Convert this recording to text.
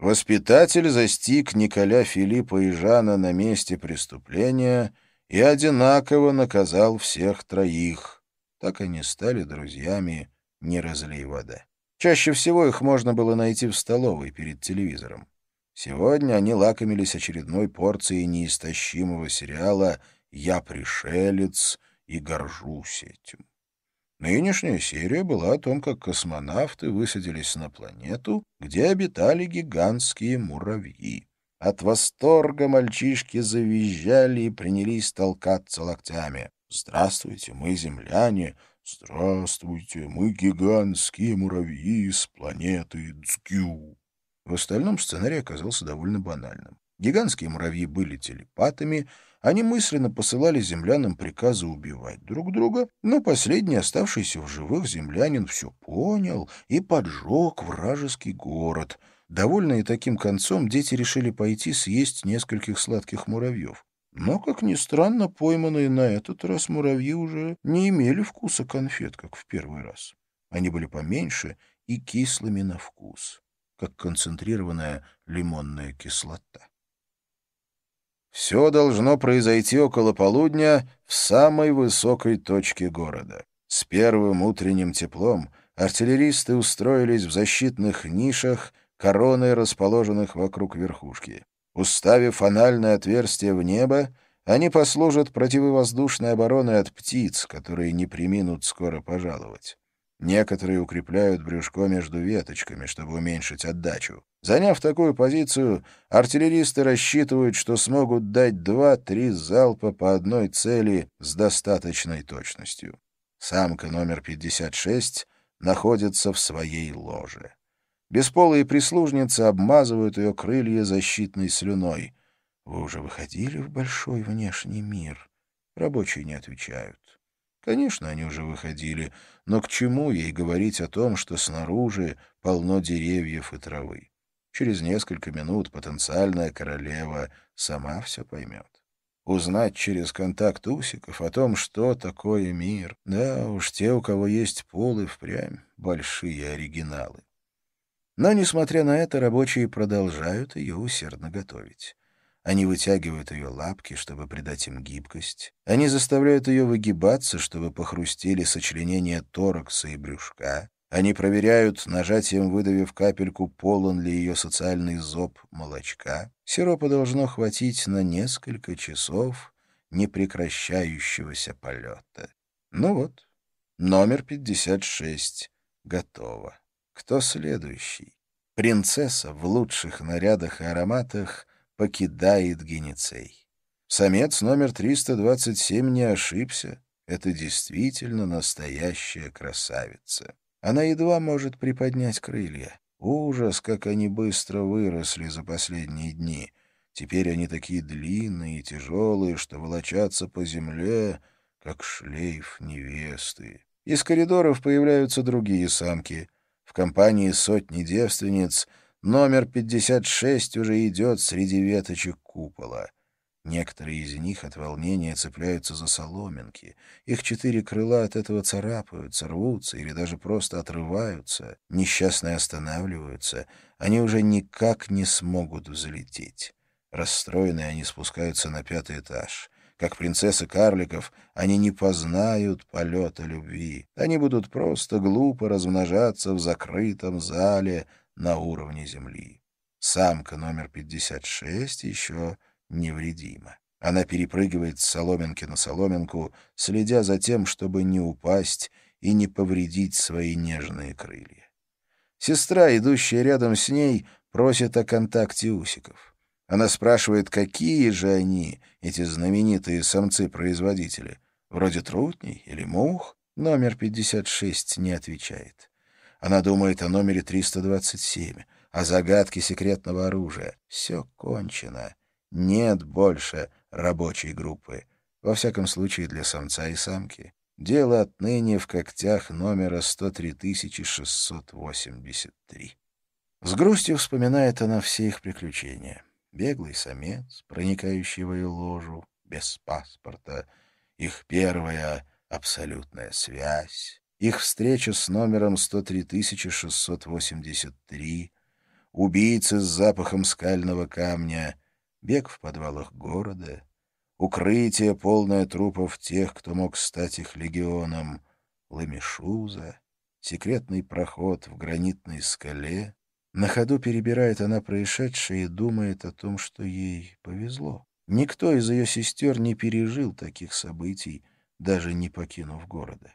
Воспитатель застиг Николя Филиппа и Жана на месте преступления и одинаково наказал всех троих. Так они стали друзьями, не разлей вода. Чаще всего их можно было найти в столовой перед телевизором. Сегодня они лакомились очередной порцией неистощимого сериала «Я пришелец» и горжусь этим. Нынешняя серия была о том, как космонавты высадились на планету, где обитали гигантские муравьи. От восторга мальчишки завизжали и принялись толкаться локтями. «Здравствуйте, мы земляне! Здравствуйте, мы гигантские муравьи с планеты Цкю!» В остальном сценарий оказался довольно банальным. Гигантские муравьи были телепатами — они мысленно посылали землянам приказы убивать друг друга, но последний, оставшийся в живых землянин, все понял и поджег вражеский город. Довольные таким концом, дети решили пойти съесть нескольких сладких муравьев. Но, как ни странно, пойманные на этот раз муравьи уже не имели вкуса конфет, как в первый раз. Они были поменьше и кислыми на вкус, как концентрированная лимонная кислота. Все должно произойти около полудня в самой высокой точке города. С первым утренним теплом артиллеристы устроились в защитных нишах, короной расположенных вокруг верхушки. Уставив анальное отверстие в небо, они послужат противовоздушной обороной от птиц, которые не приминут скоро пожаловать. Некоторые укрепляют брюшко между веточками, чтобы уменьшить отдачу. Заняв такую позицию, артиллеристы рассчитывают, что смогут дать два-три залпа по одной цели с достаточной точностью. Самка номер 56 находится в своей ложе. Бесполые прислужницы обмазывают ее крылья защитной слюной. «Вы уже выходили в большой внешний мир?» Рабочие не отвечают. Конечно, они уже выходили, но к чему ей говорить о том, что снаружи полно деревьев и травы? Через несколько минут потенциальная королева сама все поймет. Узнать через контакт усиков о том, что такое мир. Да уж, те, у кого есть полы, впрямь большие оригиналы. Но, несмотря на это, рабочие продолжают ее усердно готовить. Они вытягивают ее лапки, чтобы придать им гибкость. Они заставляют ее выгибаться, чтобы похрустели сочленения торакса и брюшка. Они проверяют, нажатием выдавив капельку, полон ли ее социальный зоб молочка. Сиропа должно хватить на несколько часов непрекращающегося полета. Ну вот, номер 56 готово. Кто следующий? Принцесса в лучших нарядах и ароматах покидает Геницей. Самец номер 327 не ошибся. Это действительно настоящая красавица. Она едва может приподнять крылья. Ужас, как они быстро выросли за последние дни. Теперь они такие длинные и тяжелые, что волочатся по земле, как шлейф невесты. Из коридоров появляются другие самки. В компании сотни девственниц — Номер 56 уже идет среди веточек купола. Некоторые из них от волнения цепляются за соломинки. Их четыре крыла от этого царапаются, рвутся или даже просто отрываются. Несчастные останавливаются. Они уже никак не смогут взлететь. Расстроенные они спускаются на пятый этаж. Как принцессы карликов, они не познают полета любви. Они будут просто глупо размножаться в закрытом зале — на уровне Земли. Самка номер 56 еще невредима. Она перепрыгивает с соломинки на соломинку, следя за тем, чтобы не упасть и не повредить свои нежные крылья. Сестра, идущая рядом с ней, просит о контакте усиков. Она спрашивает, какие же они, эти знаменитые самцы-производители. Вроде трутней или мух? Номер 56 не отвечает. Она думает о номере 327, о загадке секретного оружия. Все кончено. Нет больше рабочей группы. Во всяком случае, для самца и самки. Дело отныне в когтях номера 103683. С грустью вспоминает она все их приключения. Беглый самец, проникающий в ее ложу, без паспорта, их первая абсолютная связь, их встреча с номером 103683, убийцы с запахом скального камня, бег в подвалах города, укрытие, полное трупов тех, кто мог стать их легионом, ламешуза, секретный проход в гранитной скале. На ходу перебирает она происшедшее и думает о том, что ей повезло. Никто из ее сестер не пережил таких событий, даже не покинув города.